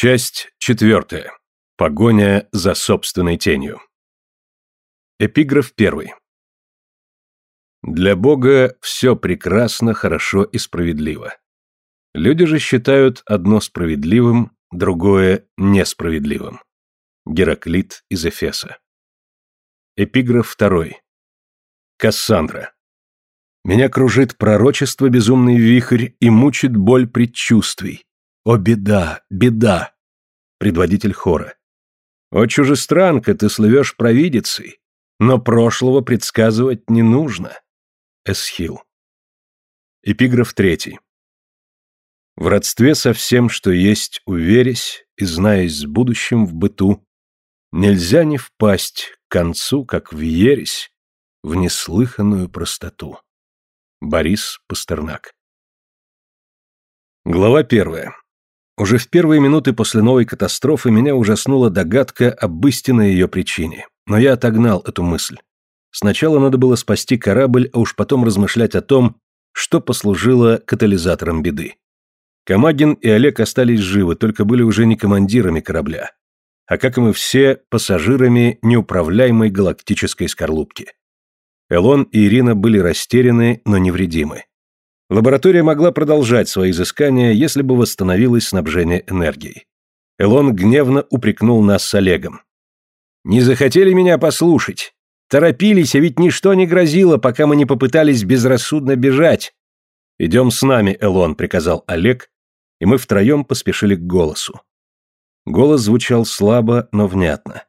Часть четвертая. Погоня за собственной тенью. Эпиграф первый. Для Бога все прекрасно, хорошо и справедливо. Люди же считают одно справедливым, другое несправедливым. Гераклит из Эфеса. Эпиграф второй. Кассандра. Меня кружит пророчество безумный вихрь и мучит боль предчувствий. О, беда, беда! Предводитель хора. О, чужестранка, ты слывешь провидицей, но прошлого предсказывать не нужно. Эсхил. Эпиграф третий. В родстве со всем, что есть, уверясь и знаясь с будущим в быту, нельзя не впасть к концу, как в ересь, в неслыханную простоту. Борис Пастернак. Глава первая. Уже в первые минуты после новой катастрофы меня ужаснула догадка об истинной ее причине, но я отогнал эту мысль. Сначала надо было спасти корабль, а уж потом размышлять о том, что послужило катализатором беды. Камагин и Олег остались живы, только были уже не командирами корабля, а, как и мы все, пассажирами неуправляемой галактической скорлупки. Элон и Ирина были растеряны, но невредимы. Лаборатория могла продолжать свои изыскания, если бы восстановилось снабжение энергией. Элон гневно упрекнул нас с Олегом. «Не захотели меня послушать. Торопились, а ведь ничто не грозило, пока мы не попытались безрассудно бежать». «Идем с нами, Элон», — приказал Олег, и мы втроем поспешили к голосу. Голос звучал слабо, но внятно.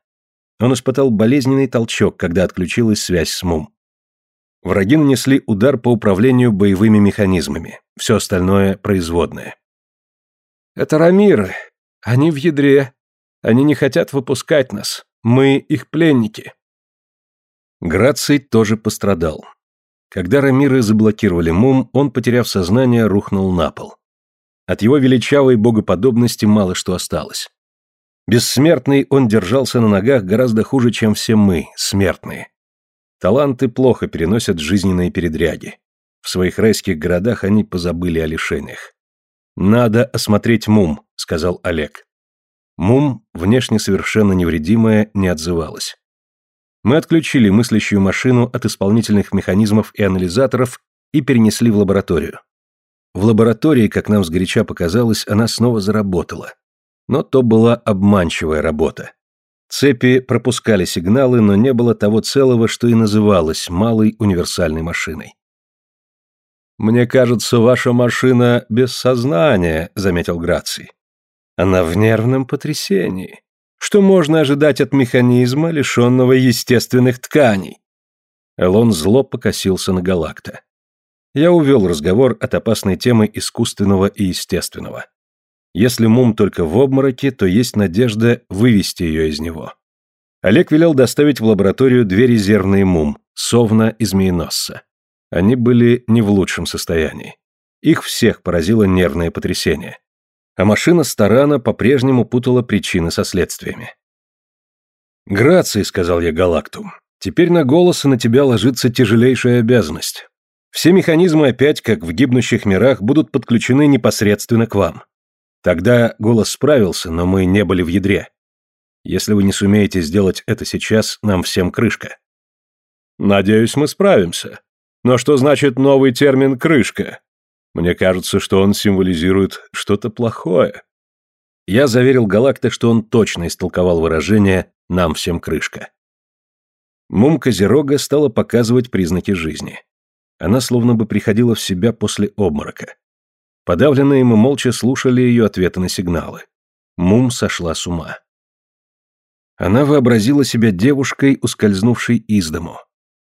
Он испытал болезненный толчок, когда отключилась связь с Мум. Враги нанесли удар по управлению боевыми механизмами. Все остальное производное. «Это Рамиры. Они в ядре. Они не хотят выпускать нас. Мы их пленники». Граций тоже пострадал. Когда Рамиры заблокировали Мум, он, потеряв сознание, рухнул на пол. От его величавой богоподобности мало что осталось. Бессмертный он держался на ногах гораздо хуже, чем все мы, смертные. Таланты плохо переносят жизненные передряги. В своих райских городах они позабыли о лишениях. «Надо осмотреть Мум», — сказал Олег. Мум, внешне совершенно невредимая, не отзывалась. Мы отключили мыслящую машину от исполнительных механизмов и анализаторов и перенесли в лабораторию. В лаборатории, как нам сгоряча показалось, она снова заработала. Но то была обманчивая работа. Цепи пропускали сигналы, но не было того целого, что и называлось малой универсальной машиной. «Мне кажется, ваша машина без сознания», — заметил Граций. «Она в нервном потрясении. Что можно ожидать от механизма, лишенного естественных тканей?» Элон зло покосился на Галакта. Я увел разговор от опасной темы искусственного и естественного. Если Мум только в обмороке, то есть надежда вывести ее из него. Олег велел доставить в лабораторию две резервные Мум, Совна и Змееносца. Они были не в лучшем состоянии. Их всех поразило нервное потрясение. А машина Старана по-прежнему путала причины со следствиями. «Грации», — сказал я Галакту, — «теперь на голос на тебя ложится тяжелейшая обязанность. Все механизмы опять, как в гибнущих мирах, будут подключены непосредственно к вам. Тогда голос справился, но мы не были в ядре. Если вы не сумеете сделать это сейчас, нам всем крышка. Надеюсь, мы справимся. Но что значит новый термин «крышка»? Мне кажется, что он символизирует что-то плохое. Я заверил Галакта, что он точно истолковал выражение «нам всем крышка». Мумка Зерога стала показывать признаки жизни. Она словно бы приходила в себя после обморока. Подавленные мы молча слушали ее ответы на сигналы. Мум сошла с ума. Она вообразила себя девушкой, ускользнувшей из дому.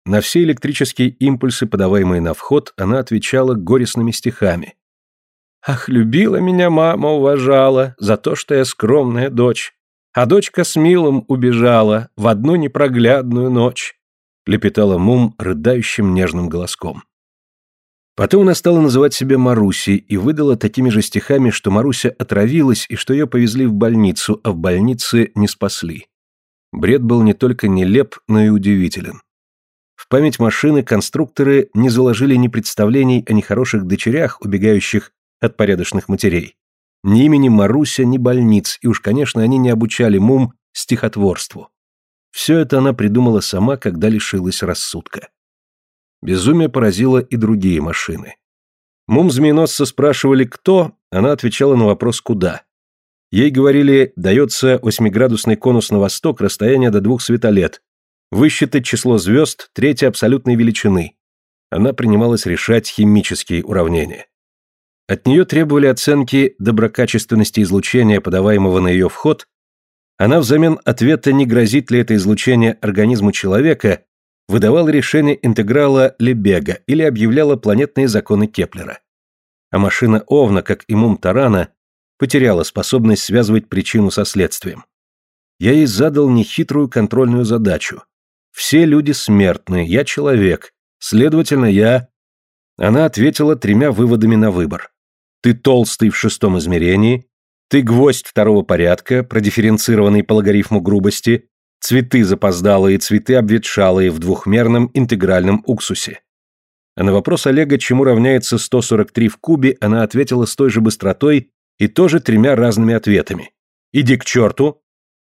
На все электрические импульсы, подаваемые на вход, она отвечала горестными стихами. «Ах, любила меня мама, уважала, за то, что я скромная дочь, а дочка с милым убежала в одну непроглядную ночь», лепетала Мум рыдающим нежным голоском. Потом она стала называть себя Марусей и выдала такими же стихами, что Маруся отравилась и что ее повезли в больницу, а в больнице не спасли. Бред был не только нелеп, но и удивителен. В память машины конструкторы не заложили ни представлений о нехороших дочерях, убегающих от порядочных матерей, Ни имени Маруся, ни больниц, и уж, конечно, они не обучали Мум стихотворству. Все это она придумала сама, когда лишилась рассудка. Безумие поразило и другие машины. Мум змееносца спрашивали «кто?», она отвечала на вопрос «куда?». Ей говорили «дается восьмиградусный конус на восток, расстояние до двух светолет, высчитать число звезд третьей абсолютной величины». Она принималась решать химические уравнения. От нее требовали оценки доброкачественности излучения, подаваемого на ее вход. Она взамен ответа, не грозит ли это излучение организму человека, выдавала решение интеграла Лебега или объявляла планетные законы Кеплера. А машина Овна, как и Мум Тарана, потеряла способность связывать причину со следствием. Я ей задал нехитрую контрольную задачу. Все люди смертны, я человек, следовательно, я... Она ответила тремя выводами на выбор. Ты толстый в шестом измерении, ты гвоздь второго порядка, продифференцированный по логарифму грубости, цветы запоздалые, цветы обветшалые в двухмерном интегральном уксусе. А на вопрос Олега, чему равняется 143 в кубе, она ответила с той же быстротой и тоже тремя разными ответами. «Иди к черту»,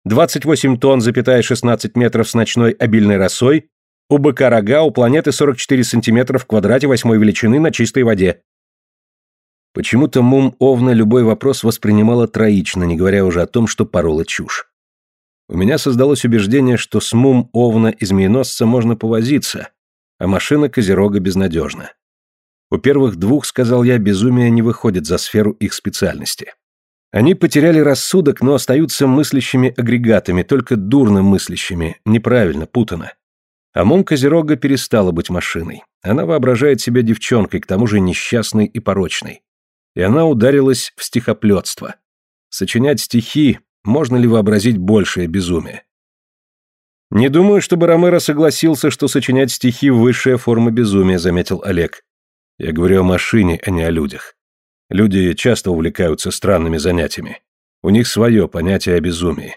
28 тонн, запятая 16 метров с ночной обильной росой, у быка рога, у планеты 44 сантиметра в квадрате восьмой величины на чистой воде. Почему-то Мум Овна любой вопрос воспринимала троично, не говоря уже о том, что порола чушь. У меня создалось убеждение, что с Мум Овна и Змееносца можно повозиться, а машина Козерога безнадежна. У первых двух, сказал я, безумие не выходит за сферу их специальности. Они потеряли рассудок, но остаются мыслящими агрегатами, только дурно мыслящими, неправильно, путано. А Мум Козерога перестала быть машиной. Она воображает себя девчонкой, к тому же несчастной и порочной и она ударилась в стихоплетство. Сочинять стихи можно ли вообразить большее безумие? «Не думаю, чтобы Ромеро согласился, что сочинять стихи – высшая форма безумия», – заметил Олег. «Я говорю о машине, а не о людях. Люди часто увлекаются странными занятиями. У них свое понятие о безумии.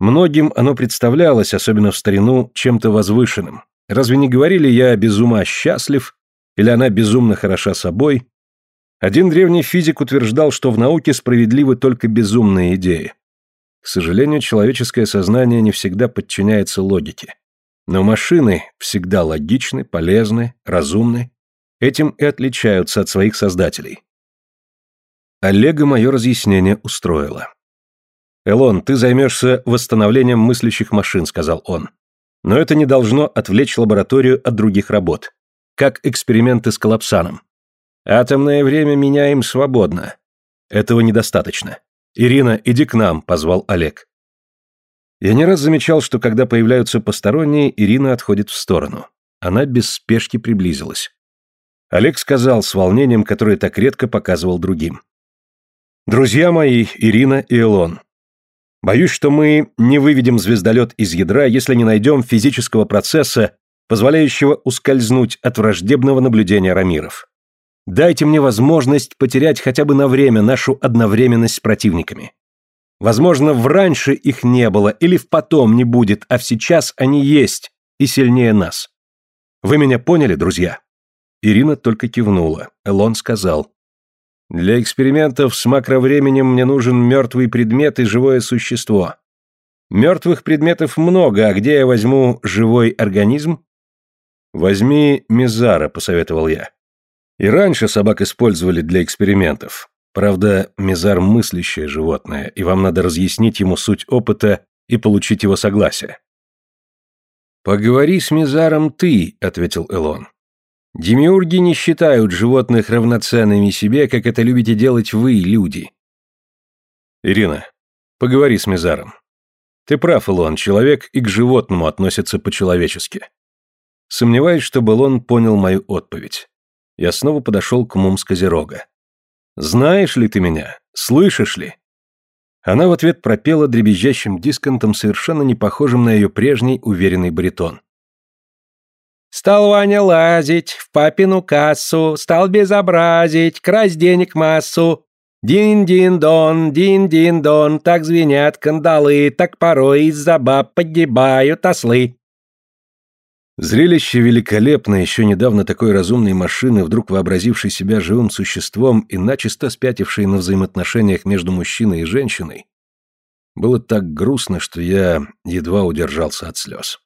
Многим оно представлялось, особенно в старину, чем-то возвышенным. Разве не говорили я без ума счастлив, или она безумно хороша собой, один древний физик утверждал, что в науке справедливы только безумные идеи. К сожалению, человеческое сознание не всегда подчиняется логике. Но машины всегда логичны, полезны, разумны. Этим и отличаются от своих создателей. Олега мое разъяснение устроило. «Элон, ты займешься восстановлением мыслящих машин», — сказал он. «Но это не должно отвлечь лабораторию от других работ. Как эксперименты с коллапсаном. Атомное время меняем свободно. Этого недостаточно. Ирина, иди к нам, позвал Олег. Я не раз замечал, что когда появляются посторонние, Ирина отходит в сторону. Она без спешки приблизилась. Олег сказал с волнением, которое так редко показывал другим. «Друзья мои, Ирина и Элон, боюсь, что мы не выведем звездолет из ядра, если не найдем физического процесса, позволяющего ускользнуть от враждебного наблюдения Рамиров. Дайте мне возможность потерять хотя бы на время нашу одновременность с противниками. Возможно, в раньше их не было или в потом не будет, а сейчас они есть и сильнее нас. Вы меня поняли, друзья?» Ирина только кивнула. Элон сказал. «Для экспериментов с макровременем мне нужен мертвый предмет и живое существо. Мертвых предметов много, а где я возьму живой организм?» «Возьми Мизара», — посоветовал я. И раньше собак использовали для экспериментов. Правда, Мизар – мыслящее животное, и вам надо разъяснить ему суть опыта и получить его согласие. «Поговори с Мизаром ты», – ответил Элон. «Демиурги не считают животных равноценными себе, как это любите делать вы, люди». «Ирина, поговори с Мизаром. Ты прав, Элон, человек и к животному относится по-человечески». Сомневаюсь, чтобы Элон понял мою отповедь. Я снова подошел к Мум с Козерога. «Знаешь ли ты меня? Слышишь ли?» Она в ответ пропела дребезжащим дисконтом, совершенно не похожим на ее прежний уверенный баритон. Стал Ваня лазить в папину кассу, стал безобразить, красть денег массу. Дин-дин-дон, дин-дин-дон, так звенят кандалы, так порой из-за баб погибают ослы. Зрелище великолепное, еще недавно такой разумной машины, вдруг вообразившей себя живым существом и начисто спятившей на взаимоотношениях между мужчиной и женщиной, было так грустно, что я едва удержался от слез.